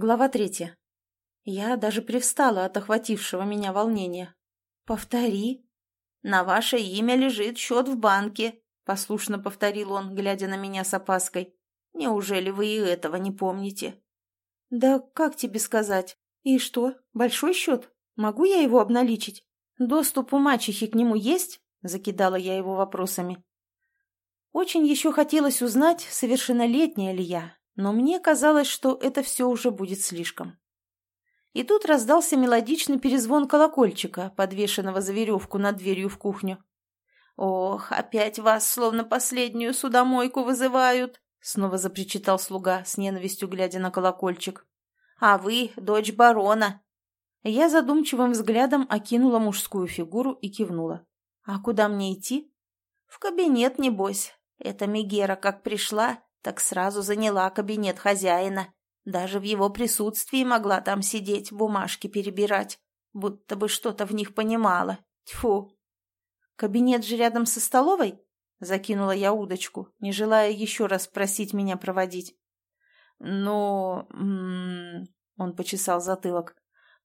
Глава третья. Я даже привстала от охватившего меня волнения. «Повтори». «На ваше имя лежит счет в банке», — послушно повторил он, глядя на меня с опаской. «Неужели вы и этого не помните?» «Да как тебе сказать? И что, большой счет? Могу я его обналичить? Доступ у мачехи к нему есть?» — закидала я его вопросами. Очень еще хотелось узнать, совершеннолетняя ли я, но мне казалось, что это все уже будет слишком. И тут раздался мелодичный перезвон колокольчика, подвешенного за веревку над дверью в кухню. «Ох, опять вас, словно последнюю судомойку, вызывают!» — снова запричитал слуга, с ненавистью глядя на колокольчик. «А вы дочь барона!» Я задумчивым взглядом окинула мужскую фигуру и кивнула. «А куда мне идти?» «В кабинет, небось. Эта Мегера как пришла, так сразу заняла кабинет хозяина. Даже в его присутствии могла там сидеть, бумажки перебирать, будто бы что-то в них понимала. Тьфу! Кабинет же рядом со столовой? Закинула я удочку, не желая еще раз просить меня проводить. Но... М-м, он почесал затылок.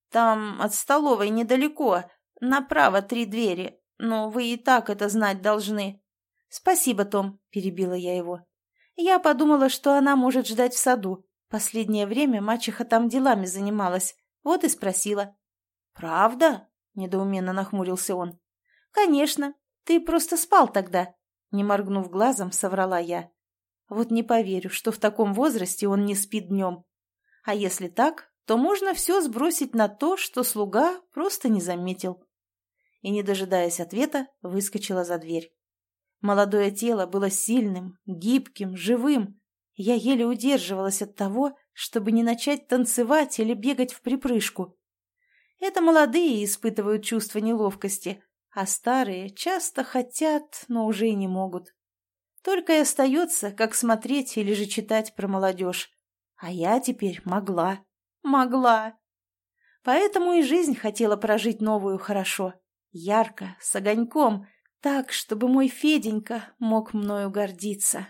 Там от столовой недалеко, направо три двери, но вы и так это знать должны. Спасибо, Том, перебила я его. Я подумала, что она может ждать в саду. Последнее время мачеха там делами занималась. Вот и спросила. «Правда?» — недоуменно нахмурился он. «Конечно. Ты просто спал тогда». Не моргнув глазом, соврала я. Вот не поверю, что в таком возрасте он не спит днем. А если так, то можно все сбросить на то, что слуга просто не заметил. И, не дожидаясь ответа, выскочила за дверь. Молодое тело было сильным, гибким, живым. Я еле удерживалась от того, чтобы не начать танцевать или бегать в припрыжку. Это молодые испытывают чувство неловкости, а старые часто хотят, но уже и не могут. Только и остается, как смотреть или же читать про молодежь. А я теперь могла. Могла. Поэтому и жизнь хотела прожить новую хорошо. Ярко, с огоньком, так, чтобы мой Феденька мог мною гордиться.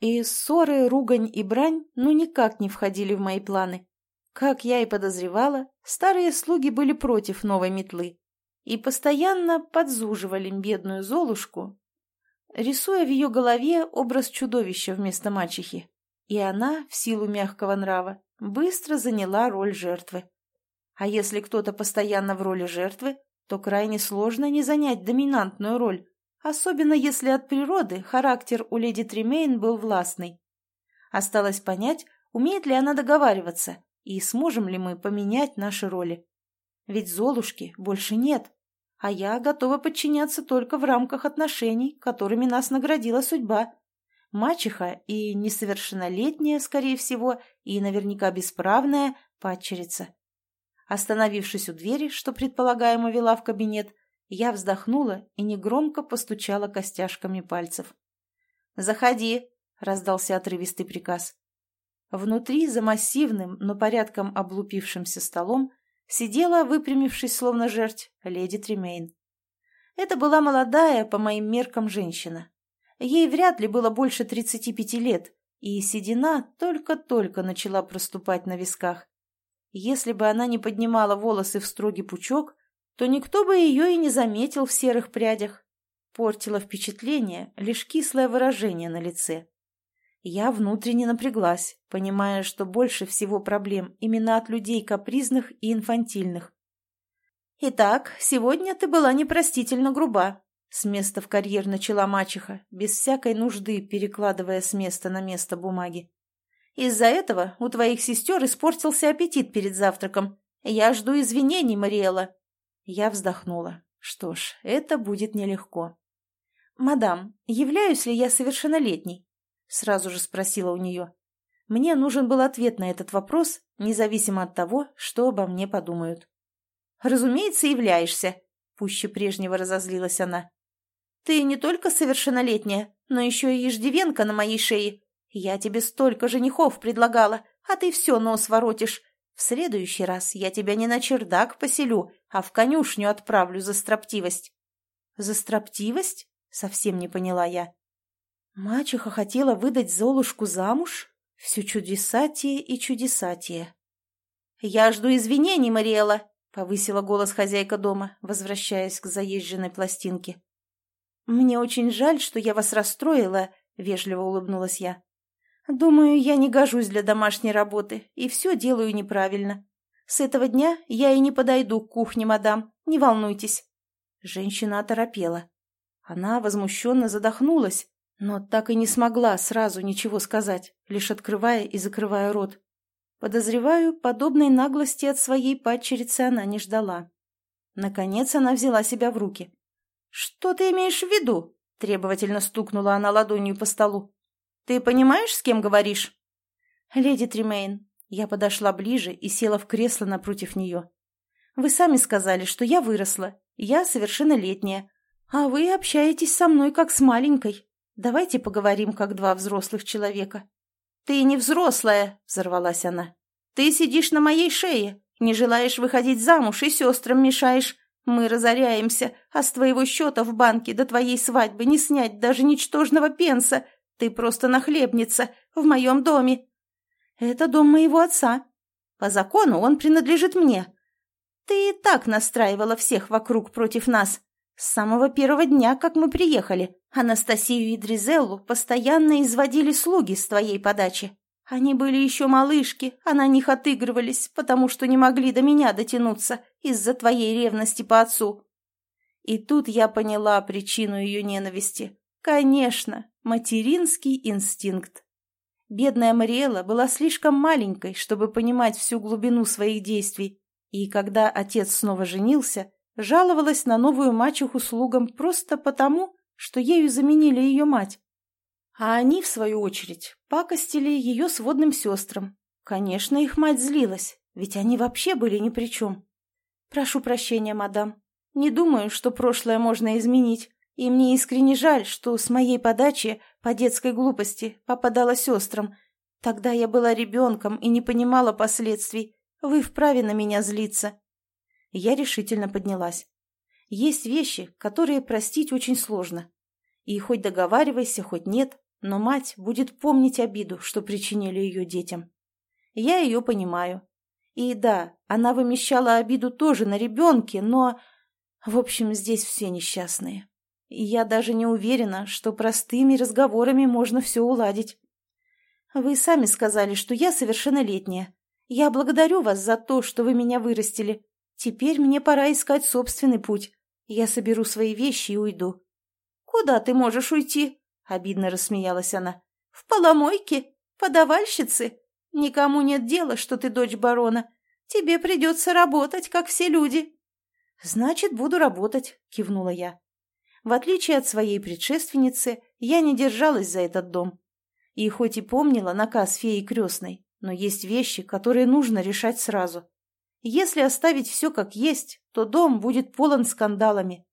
И ссоры, ругань и брань ну никак не входили в мои планы. Как я и подозревала, старые слуги были против новой метлы и постоянно подзуживали бедную Золушку, рисуя в ее голове образ чудовища вместо мачехи. И она, в силу мягкого нрава, быстро заняла роль жертвы. А если кто-то постоянно в роли жертвы, то крайне сложно не занять доминантную роль, особенно если от природы характер у леди Тремейн был властный. Осталось понять, умеет ли она договариваться и сможем ли мы поменять наши роли. Ведь Золушки больше нет, а я готова подчиняться только в рамках отношений, которыми нас наградила судьба. Мачеха и несовершеннолетняя, скорее всего, и наверняка бесправная падчерица. Остановившись у двери, что предполагаемо вела в кабинет, я вздохнула и негромко постучала костяшками пальцев. «Заходи!» — раздался отрывистый приказ. Внутри, за массивным, но порядком облупившимся столом, сидела, выпрямившись словно жерть, леди Тремейн. Это была молодая, по моим меркам, женщина. Ей вряд ли было больше тридцати пяти лет, и седина только-только начала проступать на висках. Если бы она не поднимала волосы в строгий пучок, то никто бы ее и не заметил в серых прядях. Портило впечатление лишь кислое выражение на лице. Я внутренне напряглась, понимая, что больше всего проблем именно от людей капризных и инфантильных. «Итак, сегодня ты была непростительно груба», — с места в карьер начала мачеха, без всякой нужды перекладывая с места на место бумаги. Из-за этого у твоих сестер испортился аппетит перед завтраком. Я жду извинений, Мариэла». Я вздохнула. Что ж, это будет нелегко. «Мадам, являюсь ли я совершеннолетней?» Сразу же спросила у нее. Мне нужен был ответ на этот вопрос, независимо от того, что обо мне подумают. «Разумеется, являешься», — пуще прежнего разозлилась она. «Ты не только совершеннолетняя, но еще и иждивенка на моей шее. Я тебе столько женихов предлагала, а ты все нос воротишь. В следующий раз я тебя не на чердак поселю, а в конюшню отправлю за строптивость». «За строптивость?» — совсем не поняла я. Мачеха хотела выдать Золушку замуж? Все чудесатие и чудесатие. «Я жду извинений, Мариэла», — повысила голос хозяйка дома, возвращаясь к заезженной пластинке. «Мне очень жаль, что я вас расстроила», — вежливо улыбнулась я. «Думаю, я не гожусь для домашней работы и все делаю неправильно. С этого дня я и не подойду к кухне, мадам, не волнуйтесь». Женщина оторопела. Она возмущенно задохнулась, но так и не смогла сразу ничего сказать, лишь открывая и закрывая рот. Подозреваю, подобной наглости от своей падчерицы она не ждала. Наконец она взяла себя в руки. «Что ты имеешь в виду?» – требовательно стукнула она ладонью по столу. «Ты понимаешь, с кем говоришь?» «Леди Тримейн». Я подошла ближе и села в кресло напротив нее. «Вы сами сказали, что я выросла. Я совершеннолетняя. А вы общаетесь со мной как с маленькой. Давайте поговорим, как два взрослых человека». «Ты не взрослая!» – взорвалась она. «Ты сидишь на моей шее, не желаешь выходить замуж и сестрам мешаешь. Мы разоряемся, а с твоего счета в банке до твоей свадьбы не снять даже ничтожного пенса. Ты просто нахлебница в моем доме. Это дом моего отца. По закону он принадлежит мне. Ты и так настраивала всех вокруг против нас. С самого первого дня, как мы приехали, Анастасию и Дризеллу постоянно изводили слуги с твоей подачи. Они были еще малышки, а на них отыгрывались, потому что не могли до меня дотянуться из-за твоей ревности по отцу. И тут я поняла причину ее ненависти. Конечно, материнский инстинкт. Бедная Мариэла была слишком маленькой, чтобы понимать всю глубину своих действий, и когда отец снова женился, жаловалась на новую мачеху слугам просто потому, что ею заменили ее мать. А они, в свою очередь, пакостили ее сводным сестрам. Конечно, их мать злилась, ведь они вообще были ни при чем. Прошу прощения, мадам. Не думаю, что прошлое можно изменить, и мне искренне жаль, что с моей подачи по детской глупости попадала сестрам. Тогда я была ребенком и не понимала последствий. Вы вправе на меня злиться. Я решительно поднялась. Есть вещи, которые простить очень сложно. И хоть договаривайся, хоть нет, но мать будет помнить обиду, что причинили ее детям. Я ее понимаю. И да, она вымещала обиду тоже на ребенке, но... В общем, здесь все несчастные. И я даже не уверена, что простыми разговорами можно все уладить. Вы сами сказали, что я совершеннолетняя. Я благодарю вас за то, что вы меня вырастили. Теперь мне пора искать собственный путь. Я соберу свои вещи и уйду. Куда ты можешь уйти? Обидно рассмеялась она. «В поломойке? Подавальщицы? Никому нет дела, что ты дочь барона. Тебе придется работать, как все люди». «Значит, буду работать», — кивнула я. В отличие от своей предшественницы, я не держалась за этот дом. И хоть и помнила наказ феи крестной, но есть вещи, которые нужно решать сразу. Если оставить все как есть, то дом будет полон скандалами,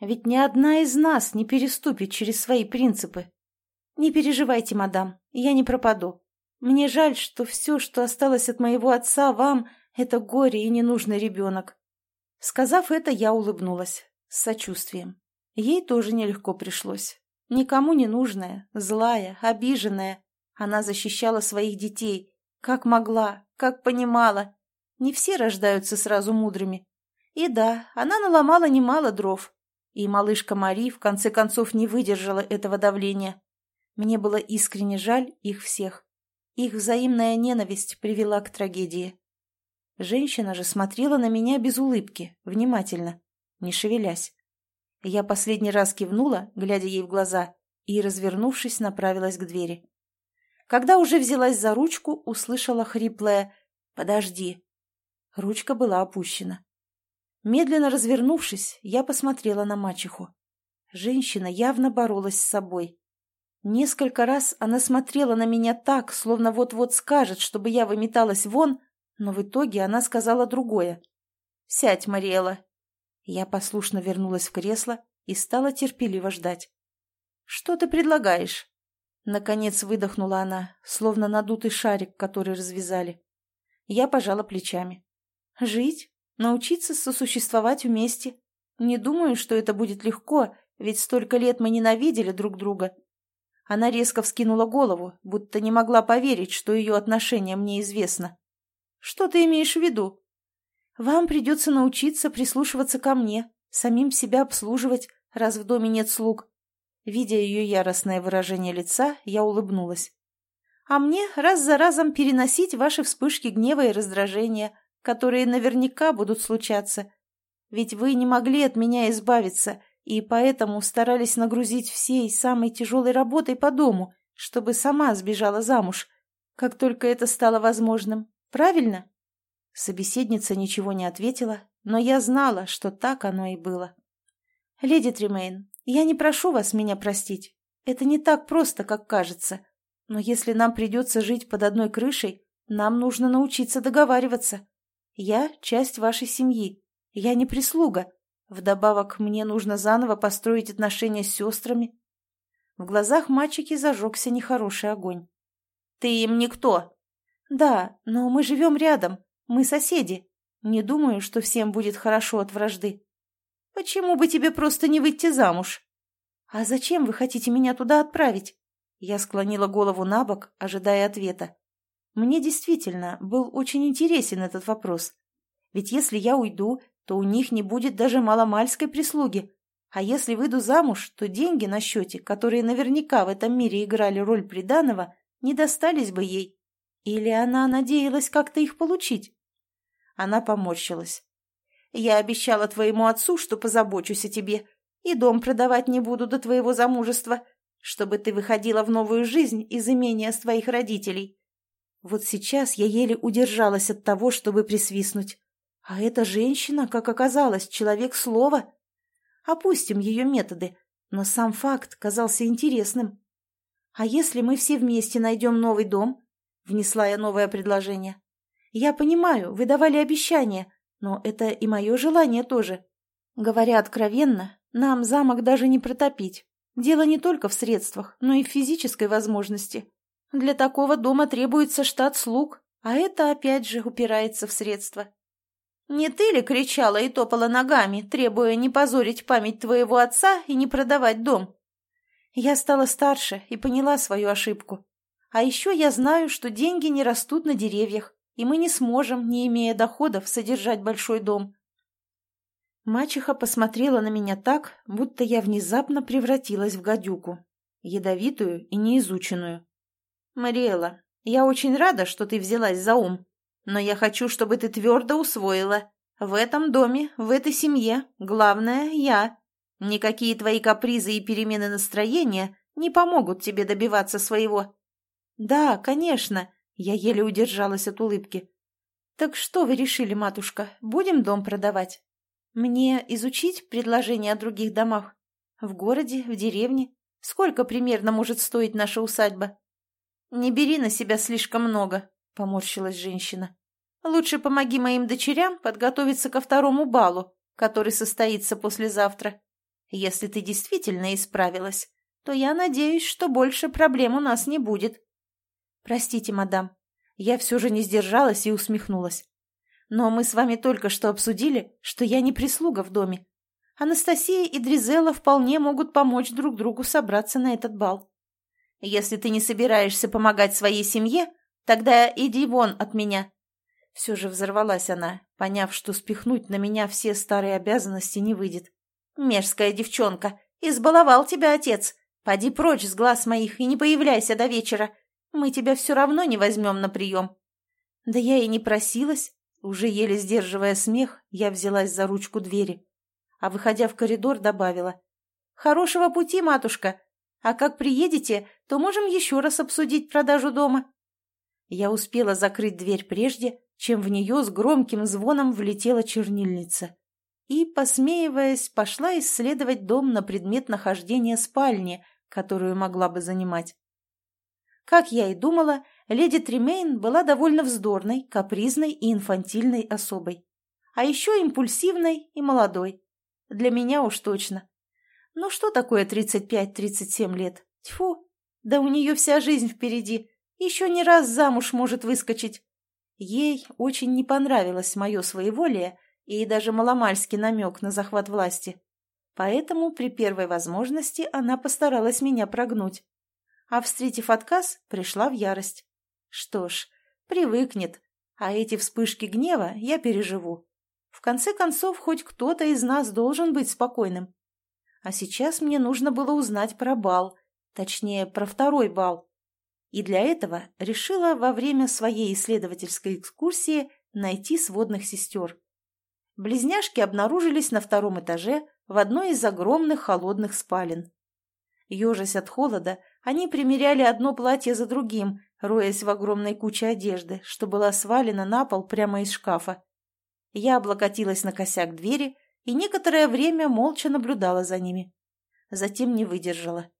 ведь ни одна из нас не переступит через свои принципы. Не переживайте, мадам, я не пропаду. Мне жаль, что все, что осталось от моего отца, вам — это горе и ненужный ребенок. Сказав это, я улыбнулась, с сочувствием. Ей тоже нелегко пришлось. Никому не нужная, злая, обиженная. Она защищала своих детей, как могла, как понимала. Не все рождаются сразу мудрыми. И да, она наломала немало дров, и малышка Мари в конце концов не выдержала этого давления. Мне было искренне жаль их всех. Их взаимная ненависть привела к трагедии. Женщина же смотрела на меня без улыбки, внимательно, не шевелясь. Я последний раз кивнула, глядя ей в глаза, и, развернувшись, направилась к двери. Когда уже взялась за ручку, услышала хриплое «Подожди». Ручка была опущена. Медленно развернувшись, я посмотрела на мачеху. Женщина явно боролась с собой. Несколько раз она смотрела на меня так, словно вот-вот скажет, чтобы я выметалась вон, но в итоге она сказала другое. «Сядь, Мариэла». Я послушно вернулась в кресло и стала терпеливо ждать. «Что ты предлагаешь?» Наконец выдохнула она, словно надутый шарик, который развязали. Я пожала плечами. «Жить? Научиться сосуществовать вместе. Не думаю, что это будет легко, ведь столько лет мы ненавидели друг друга. Она резко вскинула голову, будто не могла поверить, что ее отношение мне известно. Что ты имеешь в виду?» «Вам придется научиться прислушиваться ко мне, самим себя обслуживать, раз в доме нет слуг». Видя ее яростное выражение лица, я улыбнулась. «А мне раз за разом переносить ваши вспышки гнева и раздражения, которые наверняка будут случаться. Ведь вы не могли от меня избавиться, и поэтому старались нагрузить всей самой тяжелой работой по дому, чтобы сама сбежала замуж, как только это стало возможным. Правильно?» Собеседница ничего не ответила, но я знала, что так оно и было. «Леди Тремейн, я не прошу вас меня простить. Это не так просто, как кажется. Но если нам придется жить под одной крышей, нам нужно научиться договариваться. Я – часть вашей семьи. Я не прислуга. Вдобавок, мне нужно заново построить отношения с сестрами». В глазах мальчики зажегся нехороший огонь. «Ты им никто!» «Да, но мы живем рядом. Мы соседи. Не думаю, что всем будет хорошо от вражды». «Почему бы тебе просто не выйти замуж?» «А зачем вы хотите меня туда отправить?» Я склонила голову на бок, ожидая ответа. Мне действительно был очень интересен этот вопрос. Ведь если я уйду, то у них не будет даже маломальской прислуги. А если выйду замуж, то деньги на счете, которые наверняка в этом мире играли роль приданого, не достались бы ей. Или она надеялась как-то их получить? Она поморщилась. «Я обещала твоему отцу, что позабочусь о тебе, и дом продавать не буду до твоего замужества, чтобы ты выходила в новую жизнь из имения своих родителей». Вот сейчас я еле удержалась от того, чтобы присвистнуть. А эта женщина, как оказалось, человек слова. Опустим ее методы, но сам факт казался интересным. А если мы все вместе найдем новый дом, Внесла я новое предложение. «Я понимаю, вы давали обещание, но это и мое желание тоже. Говоря откровенно, нам замок даже не протопить. Дело не только в средствах, но и в физической возможности. Для такого дома требуется штат слуг, а это опять же упирается в средства. Не ты ли кричала и топала ногами, требуя не позорить память твоего отца и не продавать дом? Я стала старше и поняла свою ошибку. А еще я знаю, что деньги не растут на деревьях, и мы не сможем, не имея доходов, содержать большой дом. Мачеха посмотрела на меня так, будто я внезапно превратилась в гадюку, ядовитую и неизученную. «Мариэла, я очень рада, что ты взялась за ум, но я хочу, чтобы ты твердо усвоила. В этом доме, в этой семье, главное – я. Никакие твои капризы и перемены настроения не помогут тебе добиваться своего. «Да, конечно!» — я еле удержалась от улыбки. «Так что вы решили, матушка, будем дом продавать? Мне изучить предложения о других домах? В городе, в деревне? Сколько примерно может стоить наша усадьба?» «Не бери на себя слишком много», — поморщилась женщина. «Лучше помоги моим дочерям подготовиться ко второму балу, который состоится послезавтра. Если ты действительно исправилась, то я надеюсь, что больше проблем у нас не будет». «Простите, мадам». Я все же не сдержалась и усмехнулась. «Но мы с вами только что обсудили, что я не прислуга в доме. Анастасия и Дризела вполне могут помочь друг другу собраться на этот бал. Если ты не собираешься помогать своей семье, тогда иди вон от меня». Все же взорвалась она, поняв, что спихнуть на меня все старые обязанности не выйдет. «Мерзкая девчонка! Избаловал тебя отец! Поди прочь с глаз моих и не появляйся до вечера!» Мы тебя все равно не возьмем на прием». Да я и не просилась. Уже еле сдерживая смех, я взялась за ручку двери. А выходя в коридор, добавила. «Хорошего пути, матушка. А как приедете, то можем еще раз обсудить продажу дома». Я успела закрыть дверь прежде, чем в нее с громким звоном влетела чернильница. И, посмеиваясь, пошла исследовать дом на предмет нахождения спальни, которую могла бы занимать. Как я и думала, леди Тремейн была довольно вздорной, капризной и инфантильной особой. А еще импульсивной и молодой. Для меня уж точно. Ну что такое 35-37 лет? Тьфу! Да у нее вся жизнь впереди. Еще не раз замуж может выскочить. Ей очень не понравилось мое своеволие и даже маломальский намек на захват власти. Поэтому при первой возможности она постаралась меня прогнуть а, встретив отказ, пришла в ярость. Что ж, привыкнет. А эти вспышки гнева я переживу. В конце концов, хоть кто-то из нас должен быть спокойным. А сейчас мне нужно было узнать про бал, точнее, про второй бал. И для этого решила во время своей исследовательской экскурсии найти сводных сестер. Близняшки обнаружились на втором этаже в одной из огромных холодных спален. Ежась от холода, они примеряли одно платье за другим, роясь в огромной куче одежды, что была свалена на пол прямо из шкафа. Я облокотилась на косяк двери и некоторое время молча наблюдала за ними. Затем не выдержала.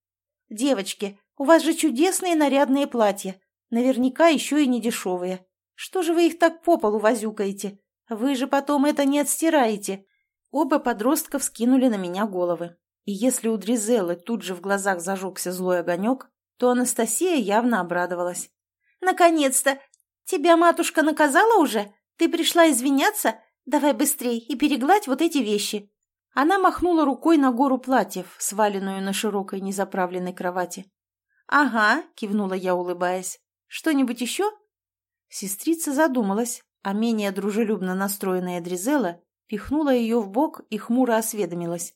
«Девочки, у вас же чудесные нарядные платья, наверняка еще и не дешевые. Что же вы их так по полу возюкаете? Вы же потом это не отстираете!» Оба подростка вскинули на меня головы. И если у Дризеллы тут же в глазах зажегся злой огонек, то Анастасия явно обрадовалась. «Наконец-то! Тебя матушка наказала уже? Ты пришла извиняться? Давай быстрей и перегладь вот эти вещи!» Она махнула рукой на гору платьев, сваленную на широкой незаправленной кровати. «Ага», — кивнула я, улыбаясь. «Что-нибудь еще?» Сестрица задумалась, а менее дружелюбно настроенная Дризела пихнула ее в бок и хмуро осведомилась.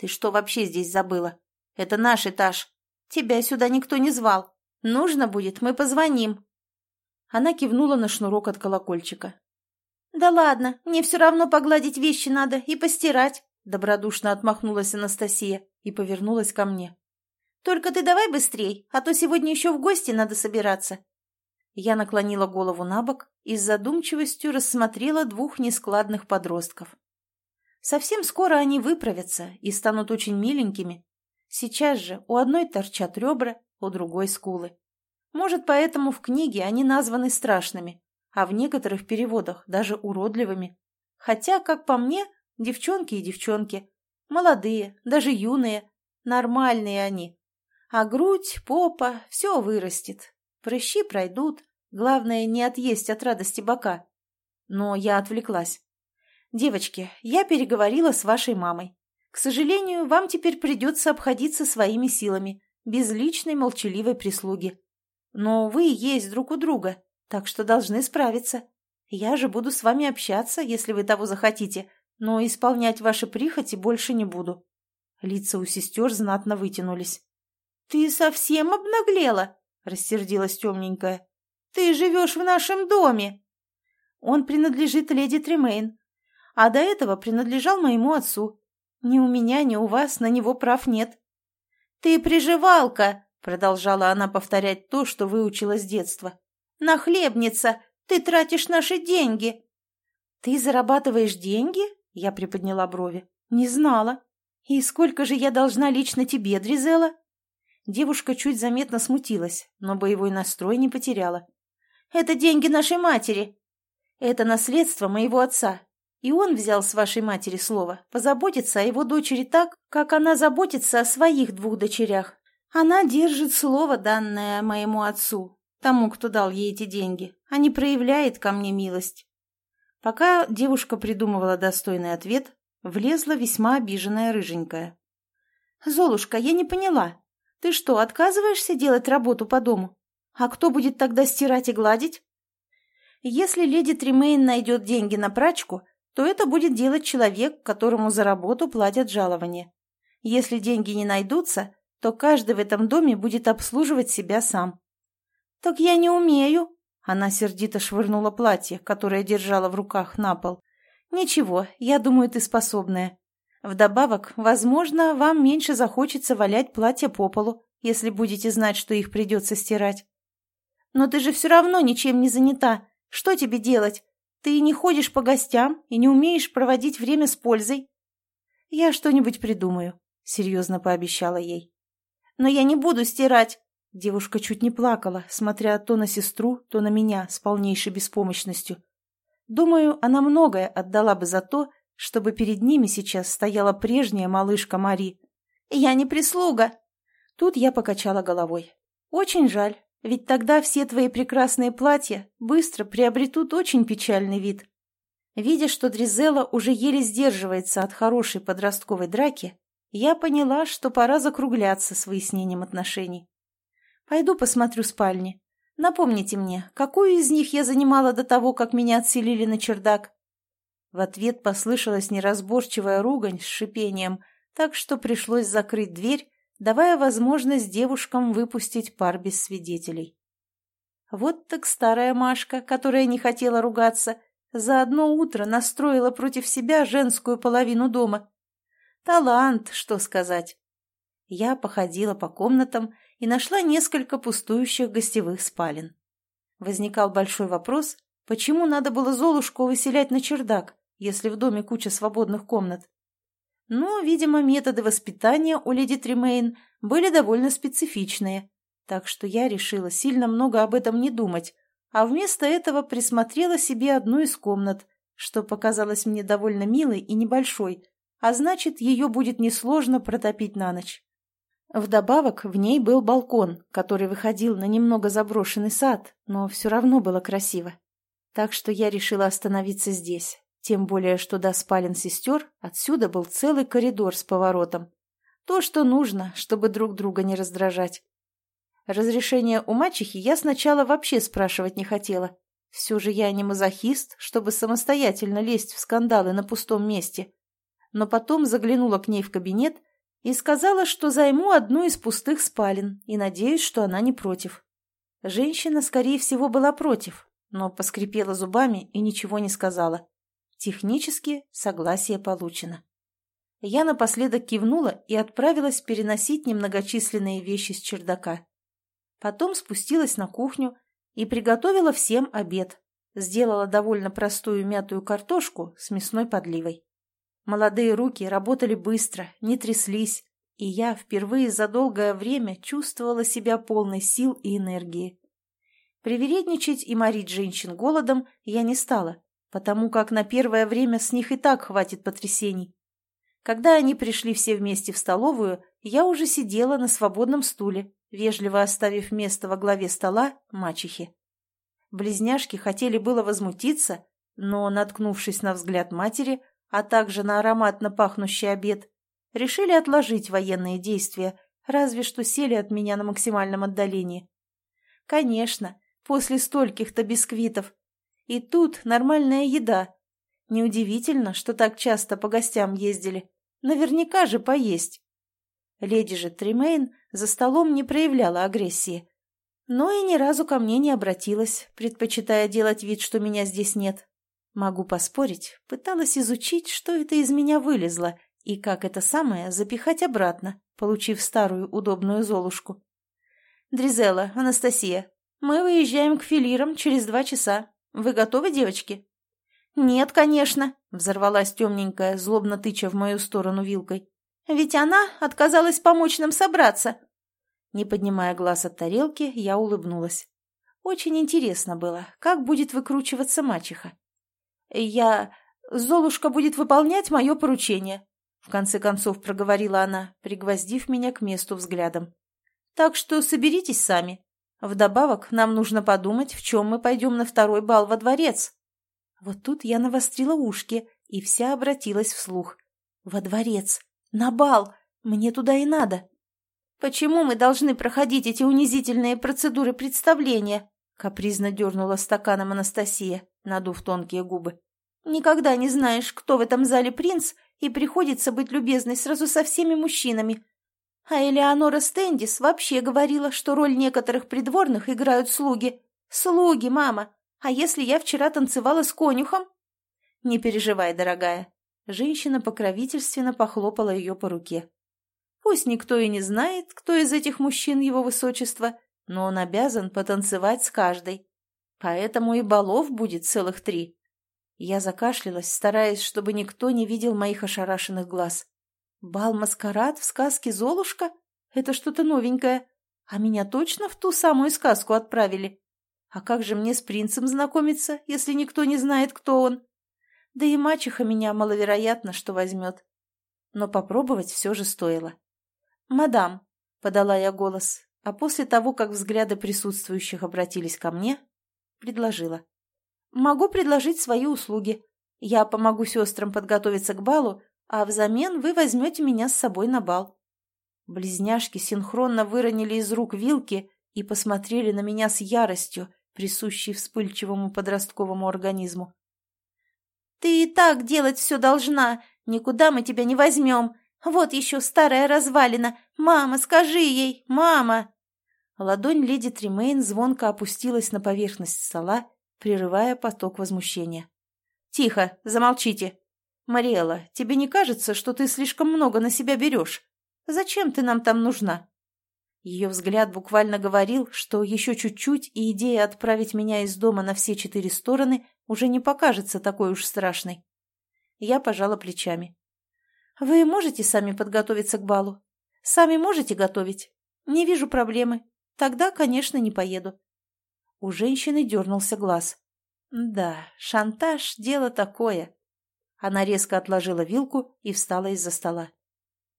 «Ты что вообще здесь забыла? Это наш этаж. Тебя сюда никто не звал. Нужно будет, мы позвоним». Она кивнула на шнурок от колокольчика. «Да ладно, мне все равно погладить вещи надо и постирать», добродушно отмахнулась Анастасия и повернулась ко мне. «Только ты давай быстрей, а то сегодня еще в гости надо собираться». Я наклонила голову на бок и с задумчивостью рассмотрела двух нескладных подростков. Совсем скоро они выправятся и станут очень миленькими. Сейчас же у одной торчат ребра, у другой скулы. Может, поэтому в книге они названы страшными, а в некоторых переводах даже уродливыми. Хотя, как по мне, девчонки и девчонки. Молодые, даже юные. Нормальные они. А грудь, попа, все вырастет. Прыщи пройдут. Главное, не отъесть от радости бока. Но я отвлеклась. «Девочки, я переговорила с вашей мамой. К сожалению, вам теперь придется обходиться своими силами, без личной молчаливой прислуги. Но вы есть друг у друга, так что должны справиться. Я же буду с вами общаться, если вы того захотите, но исполнять ваши прихоти больше не буду». Лица у сестер знатно вытянулись. «Ты совсем обнаглела?» — рассердилась темненькая. «Ты живешь в нашем доме!» «Он принадлежит леди Тремейн, а до этого принадлежал моему отцу. Ни у меня, ни у вас на него прав нет. «Ты приживалка!» — продолжала она повторять то, что выучила с детства. «Нахлебница! Ты тратишь наши деньги!» «Ты зарабатываешь деньги?» — я приподняла брови. «Не знала. И сколько же я должна лично тебе, Дризела?» Девушка чуть заметно смутилась, но боевой настрой не потеряла. «Это деньги нашей матери. Это наследство моего отца. И он взял с вашей матери слово позаботиться о его дочери так, как она заботится о своих двух дочерях. Она держит слово, данное моему отцу, тому, кто дал ей эти деньги, а не проявляет ко мне милость. Пока девушка придумывала достойный ответ, влезла весьма обиженная рыженькая. «Золушка, я не поняла. Ты что, отказываешься делать работу по дому? А кто будет тогда стирать и гладить?» «Если леди Тремейн найдет деньги на прачку, то это будет делать человек, которому за работу платят жалование. Если деньги не найдутся, то каждый в этом доме будет обслуживать себя сам. «Так я не умею!» Она сердито швырнула платье, которое держала в руках на пол. «Ничего, я думаю, ты способная. Вдобавок, возможно, вам меньше захочется валять платья по полу, если будете знать, что их придется стирать. Но ты же все равно ничем не занята. Что тебе делать? Ты не ходишь по гостям и не умеешь проводить время с пользой. Я что-нибудь придумаю, серьезно пообещала ей. Но я не буду стирать. Девушка чуть не плакала, смотря то на сестру, то на меня с полнейшей беспомощностью. Думаю, она многое отдала бы за то, чтобы перед ними сейчас стояла прежняя малышка Мари. «Я не прислуга!» Тут я покачала головой. «Очень жаль. Ведь тогда все твои прекрасные платья быстро приобретут очень печальный вид. Видя, что Дризела уже еле сдерживается от хорошей подростковой драки, я поняла, что пора закругляться с выяснением отношений. Пойду посмотрю спальни. Напомните мне, какую из них я занимала до того, как меня отселили на чердак?» В ответ послышалась неразборчивая ругань с шипением, так что пришлось закрыть дверь, давая возможность девушкам выпустить пар без свидетелей. Вот так старая Машка, которая не хотела ругаться, за одно утро настроила против себя женскую половину дома. Талант, что сказать. Я походила по комнатам и нашла несколько пустующих гостевых спален. Возникал большой вопрос, почему надо было Золушку выселять на чердак, если в доме куча свободных комнат. Но, видимо, методы воспитания у леди Тремейн были довольно специфичные, так что я решила сильно много об этом не думать, а вместо этого присмотрела себе одну из комнат, что показалось мне довольно милой и небольшой, а значит, ее будет несложно протопить на ночь. Вдобавок в ней был балкон, который выходил на немного заброшенный сад, но все равно было красиво. Так что я решила остановиться здесь, тем более, что до спален сестер отсюда был целый коридор с поворотом. То, что нужно, чтобы друг друга не раздражать. Разрешение у мачехи я сначала вообще спрашивать не хотела. Все же я не мазохист, чтобы самостоятельно лезть в скандалы на пустом месте. Но потом заглянула к ней в кабинет и сказала, что займу одну из пустых спален и надеюсь, что она не против. Женщина, скорее всего, была против, но поскрипела зубами и ничего не сказала. Технически согласие получено. Я напоследок кивнула и отправилась переносить немногочисленные вещи с чердака. Потом спустилась на кухню и приготовила всем обед. Сделала довольно простую мятую картошку с мясной подливой. Молодые руки работали быстро, не тряслись, и я впервые за долгое время чувствовала себя полной сил и энергии. Привередничать и морить женщин голодом я не стала, потому как на первое время с них и так хватит потрясений. Когда они пришли все вместе в столовую, я уже сидела на свободном стуле, вежливо оставив место во главе стола мачехе. Близняшки хотели было возмутиться, но, наткнувшись на взгляд матери, а также на ароматно пахнущий обед, решили отложить военные действия, разве что сели от меня на максимальном отдалении. Конечно, после стольких-то бисквитов. И тут нормальная еда. Неудивительно, что так часто по гостям ездили. Наверняка же поесть. Леди же Тремейн за столом не проявляла агрессии. Но и ни разу ко мне не обратилась, предпочитая делать вид, что меня здесь нет. Могу поспорить, пыталась изучить, что это из меня вылезло, и как это самое запихать обратно, получив старую удобную золушку. «Дризела, Анастасия, мы выезжаем к филирам через два часа. Вы готовы, девочки?» «Нет, конечно», — взорвалась темненькая, злобно тыча в мою сторону вилкой. «Ведь она отказалась помочь нам собраться». Не поднимая глаз от тарелки, я улыбнулась. Очень интересно было, как будет выкручиваться мачеха. «Я... Золушка будет выполнять мое поручение», — в конце концов проговорила она, пригвоздив меня к месту взглядом. «Так что соберитесь сами. Вдобавок нам нужно подумать, в чем мы пойдем на второй бал во дворец». Вот тут я навострила ушки и вся обратилась вслух. «Во дворец! На бал! Мне туда и надо!» «Почему мы должны проходить эти унизительные процедуры представления?» капризно дернула стаканом Анастасия, надув тонкие губы. «Никогда не знаешь, кто в этом зале принц, и приходится быть любезной сразу со всеми мужчинами. А Элеонора Стендис вообще говорила, что роль некоторых придворных играют слуги. Слуги, мама! А если я вчера танцевала с конюхом?» «Не переживай, дорогая». Женщина покровительственно похлопала ее по руке. «Пусть никто и не знает, кто из этих мужчин его высочества, но он обязан потанцевать с каждой. Поэтому и балов будет целых три. Я закашлялась, стараясь, чтобы никто не видел моих ошарашенных глаз. Бал-маскарад в сказке «Золушка»? Это что-то новенькое. А меня точно в ту самую сказку отправили? А как же мне с принцем знакомиться, если никто не знает, кто он? Да и мачеха меня маловероятно, что возьмет. Но попробовать все же стоило. «Мадам», — подала я голос, а после того, как взгляды присутствующих обратились ко мне, предложила. «Могу предложить свои услуги. Я помогу сестрам подготовиться к балу, а взамен вы возьмете меня с собой на бал». Близняшки синхронно выронили из рук вилки и посмотрели на меня с яростью, присущей вспыльчивому подростковому организму. «Ты и так делать все должна. Никуда мы тебя не возьмем. Вот еще старая развалина. Мама, скажи ей, мама!» Ладонь леди Тримейн звонко опустилась на поверхность стола, прерывая поток возмущения. «Тихо, замолчите. Мариэла, тебе не кажется, что ты слишком много на себя берешь? Зачем ты нам там нужна?» Ее взгляд буквально говорил, что еще чуть-чуть, и идея отправить меня из дома на все четыре стороны уже не покажется такой уж страшной. Я пожала плечами. «Вы можете сами подготовиться к балу? Сами можете готовить? Не вижу проблемы. Тогда, конечно, не поеду». У женщины дернулся глаз. «Да, шантаж — дело такое». Она резко отложила вилку и встала из-за стола.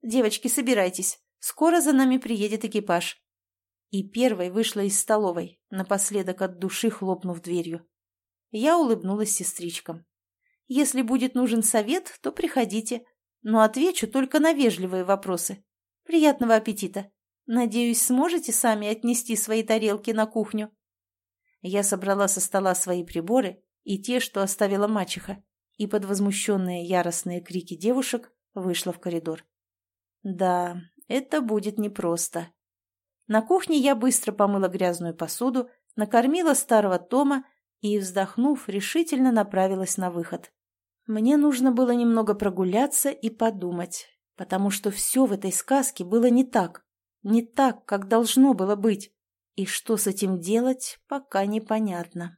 «Девочки, собирайтесь. Скоро за нами приедет экипаж». И первой вышла из столовой, напоследок от души хлопнув дверью. Я улыбнулась сестричкам. «Если будет нужен совет, то приходите, но отвечу только на вежливые вопросы. Приятного аппетита! Надеюсь, сможете сами отнести свои тарелки на кухню?» Я собрала со стола свои приборы и те, что оставила мачеха, и под возмущенные яростные крики девушек вышла в коридор. Да, это будет непросто. На кухне я быстро помыла грязную посуду, накормила старого Тома и, вздохнув, решительно направилась на выход. Мне нужно было немного прогуляться и подумать, потому что все в этой сказке было не так, не так, как должно было быть, и что с этим делать, пока непонятно.